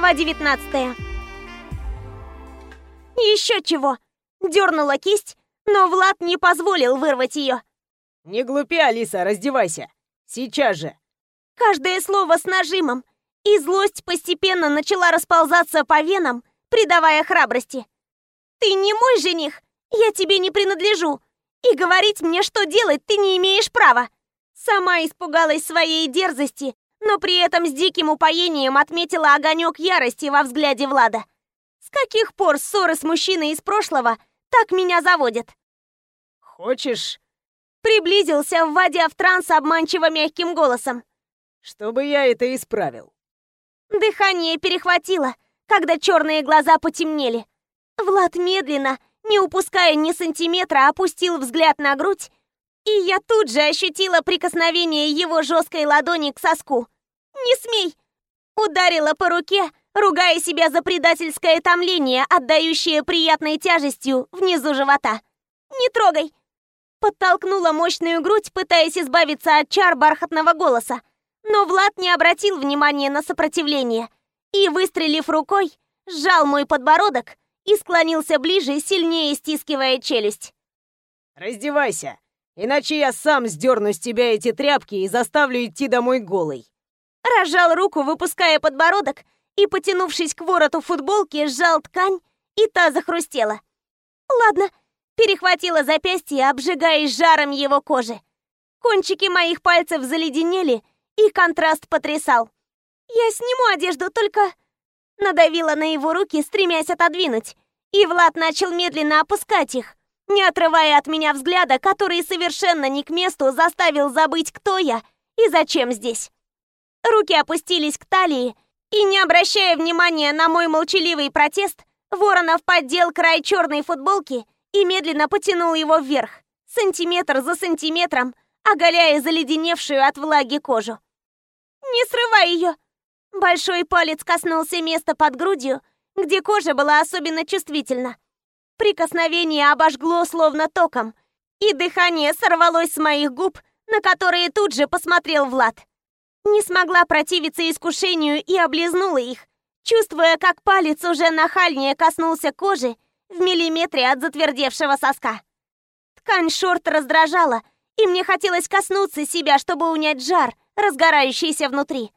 Глава 19 Еще чего. Дернула кисть, но Влад не позволил вырвать ее. «Не глупи, Алиса, раздевайся! Сейчас же!» Каждое слово с нажимом, и злость постепенно начала расползаться по венам, придавая храбрости. «Ты не мой жених, я тебе не принадлежу, и говорить мне, что делать, ты не имеешь права!» Сама испугалась своей дерзости, но при этом с диким упоением отметила огонек ярости во взгляде Влада. С каких пор ссоры с мужчиной из прошлого так меня заводят? «Хочешь?» Приблизился, вводя в транс обманчиво мягким голосом. «Чтобы я это исправил». Дыхание перехватило, когда черные глаза потемнели. Влад медленно, не упуская ни сантиметра, опустил взгляд на грудь, и я тут же ощутила прикосновение его жесткой ладони к соску. «Не смей!» Ударила по руке, ругая себя за предательское томление, отдающее приятной тяжестью внизу живота. «Не трогай!» Подтолкнула мощную грудь, пытаясь избавиться от чар бархатного голоса. Но Влад не обратил внимания на сопротивление и, выстрелив рукой, сжал мой подбородок и склонился ближе, сильнее стискивая челюсть. «Раздевайся, иначе я сам сдерну с тебя эти тряпки и заставлю идти домой голой». Разжал руку, выпуская подбородок, и, потянувшись к вороту футболки, сжал ткань, и та захрустела. «Ладно», перехватила запястье, обжигаясь жаром его кожи. Кончики моих пальцев заледенели, и контраст потрясал. «Я сниму одежду, только...» Надавила на его руки, стремясь отодвинуть, и Влад начал медленно опускать их, не отрывая от меня взгляда, который совершенно не к месту заставил забыть, кто я и зачем здесь. Руки опустились к талии, и, не обращая внимания на мой молчаливый протест, Воронов поддел край черной футболки и медленно потянул его вверх, сантиметр за сантиметром, оголяя заледеневшую от влаги кожу. «Не срывай ее!» Большой палец коснулся места под грудью, где кожа была особенно чувствительна. Прикосновение обожгло словно током, и дыхание сорвалось с моих губ, на которые тут же посмотрел Влад. Не смогла противиться искушению и облизнула их, чувствуя, как палец уже нахальнее коснулся кожи в миллиметре от затвердевшего соска. Ткань шорт раздражала, и мне хотелось коснуться себя, чтобы унять жар, разгорающийся внутри.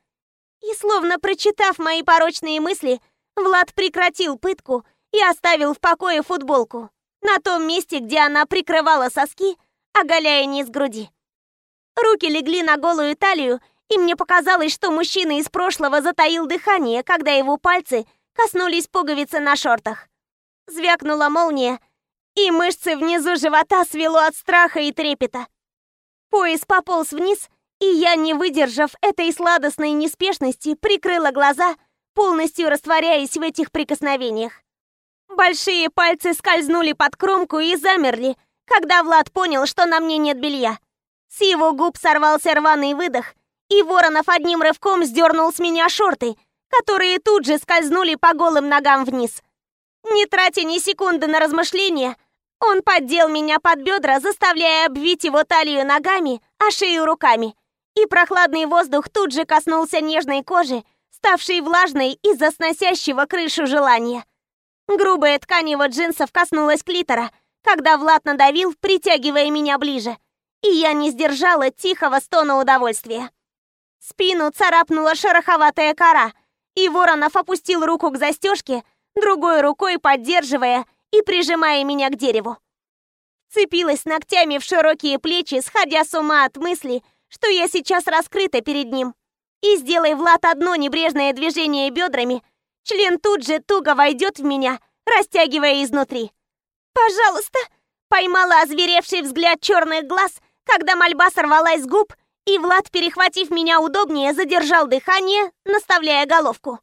И словно прочитав мои порочные мысли, Влад прекратил пытку и оставил в покое футболку на том месте, где она прикрывала соски, оголяя низ груди. Руки легли на голую талию, и мне показалось, что мужчина из прошлого затаил дыхание, когда его пальцы коснулись пуговицы на шортах. Звякнула молния, и мышцы внизу живота свело от страха и трепета. Пояс пополз вниз, и я, не выдержав этой сладостной неспешности, прикрыла глаза, полностью растворяясь в этих прикосновениях. Большие пальцы скользнули под кромку и замерли, когда Влад понял, что на мне нет белья. С его губ сорвался рваный выдох, и Воронов одним рывком сдернул с меня шорты, которые тут же скользнули по голым ногам вниз. Не тратя ни секунды на размышления, он поддел меня под бедра, заставляя обвить его талию ногами, а шею руками. И прохладный воздух тут же коснулся нежной кожи, ставшей влажной из-за сносящего крышу желания. Грубая ткань его джинсов коснулась клитора, когда Влад надавил, притягивая меня ближе. И я не сдержала тихого стона удовольствия. Спину царапнула шероховатая кора, и Воронов опустил руку к застежке, другой рукой поддерживая и прижимая меня к дереву. Цепилась ногтями в широкие плечи, сходя с ума от мысли, что я сейчас раскрыта перед ним. И сделай Влад одно небрежное движение бедрами, член тут же туго войдет в меня, растягивая изнутри. «Пожалуйста!» Поймала озверевший взгляд черных глаз, когда мольба сорвалась с губ, и Влад, перехватив меня удобнее, задержал дыхание, наставляя головку.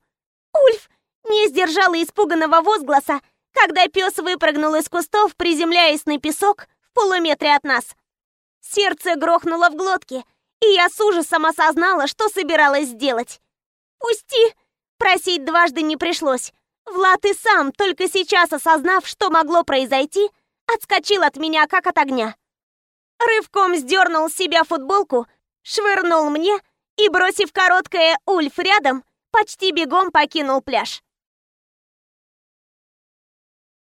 «Ульф!» Не сдержала испуганного возгласа, когда пес выпрыгнул из кустов, приземляясь на песок в полуметре от нас. Сердце грохнуло в глотке, и я с ужасом осознала, что собиралась сделать. «Пусти!» Просить дважды не пришлось. Влад и сам, только сейчас осознав, что могло произойти, отскочил от меня, как от огня. Рывком сдернул с себя футболку, швырнул мне и, бросив короткое «Ульф» рядом, почти бегом покинул пляж.